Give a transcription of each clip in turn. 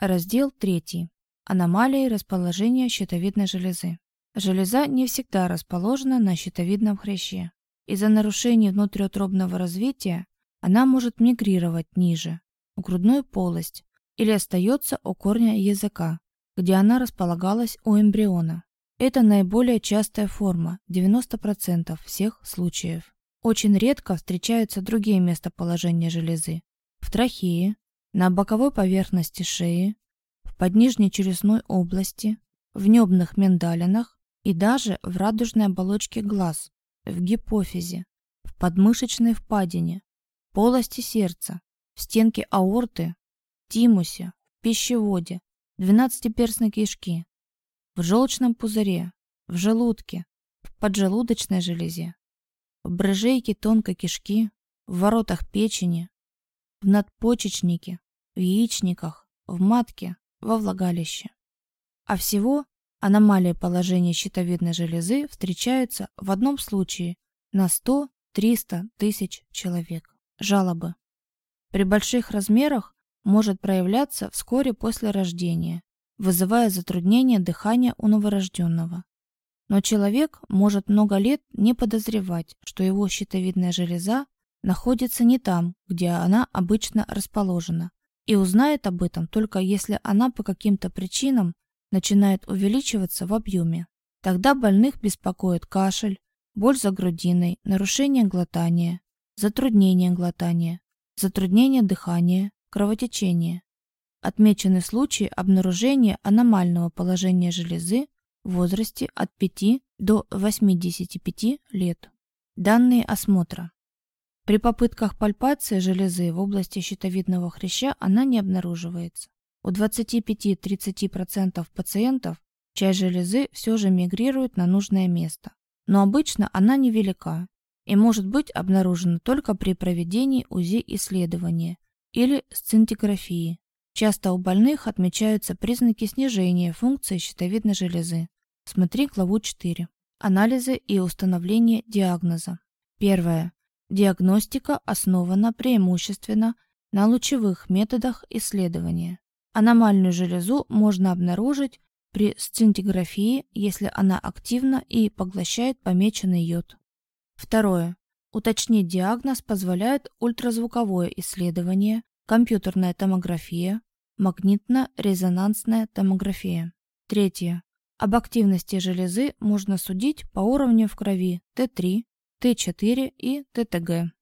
Раздел 3. Аномалии расположения щитовидной железы. Железа не всегда расположена на щитовидном хряще. Из-за нарушений внутриутробного развития она может мигрировать ниже, в грудную полость, или остается у корня языка, где она располагалась у эмбриона. Это наиболее частая форма, 90% всех случаев. Очень редко встречаются другие местоположения железы. В трахее, на боковой поверхности шеи, в поднижней челюстной области, в небных миндалинах и даже в радужной оболочке глаз, в гипофизе, в подмышечной впадине, полости сердца, в стенке аорты, тимусе, в пищеводе, двенадцатиперстной кишки, в желчном пузыре, в желудке, в поджелудочной железе, в брыжейке тонкой кишки, в воротах печени, в надпочечнике, в яичниках, в матке, во влагалище. А всего аномалии положения щитовидной железы встречаются в одном случае на 100-300 тысяч человек. Жалобы. При больших размерах может проявляться вскоре после рождения, вызывая затруднение дыхания у новорожденного. Но человек может много лет не подозревать, что его щитовидная железа находится не там, где она обычно расположена, и узнает об этом только если она по каким-то причинам начинает увеличиваться в объеме. Тогда больных беспокоит кашель, боль за грудиной, нарушение глотания, затруднение глотания, затруднение дыхания, кровотечение. Отмечены случаи обнаружения аномального положения железы в возрасте от 5 до 85 лет. Данные осмотра. При попытках пальпации железы в области щитовидного хряща она не обнаруживается. У 25-30% пациентов часть железы все же мигрирует на нужное место, но обычно она невелика и может быть обнаружена только при проведении УЗИ-исследования или сцинтиграфии. Часто у больных отмечаются признаки снижения функции щитовидной железы. Смотри главу 4. Анализы и установление диагноза. Первое. Диагностика основана преимущественно на лучевых методах исследования. Аномальную железу можно обнаружить при сцинтиграфии, если она активна и поглощает помеченный йод. Второе. Уточнить диагноз позволяет ультразвуковое исследование, компьютерная томография, магнитно-резонансная томография. Третье. Об активности железы можно судить по уровню в крови Т3, Т4 и ТТГ.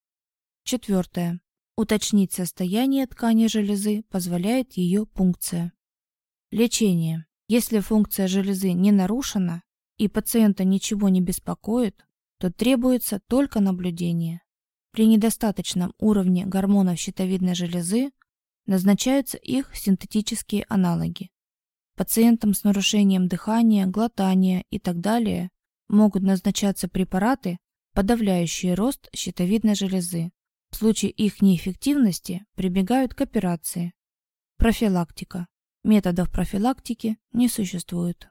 Четвертое. Уточнить состояние ткани железы позволяет ее пункция. Лечение. Если функция железы не нарушена и пациента ничего не беспокоит, то требуется только наблюдение. При недостаточном уровне гормонов щитовидной железы назначаются их синтетические аналоги. Пациентам с нарушением дыхания, глотания и так далее могут назначаться препараты, подавляющие рост щитовидной железы. В случае их неэффективности прибегают к операции. Профилактика. Методов профилактики не существует.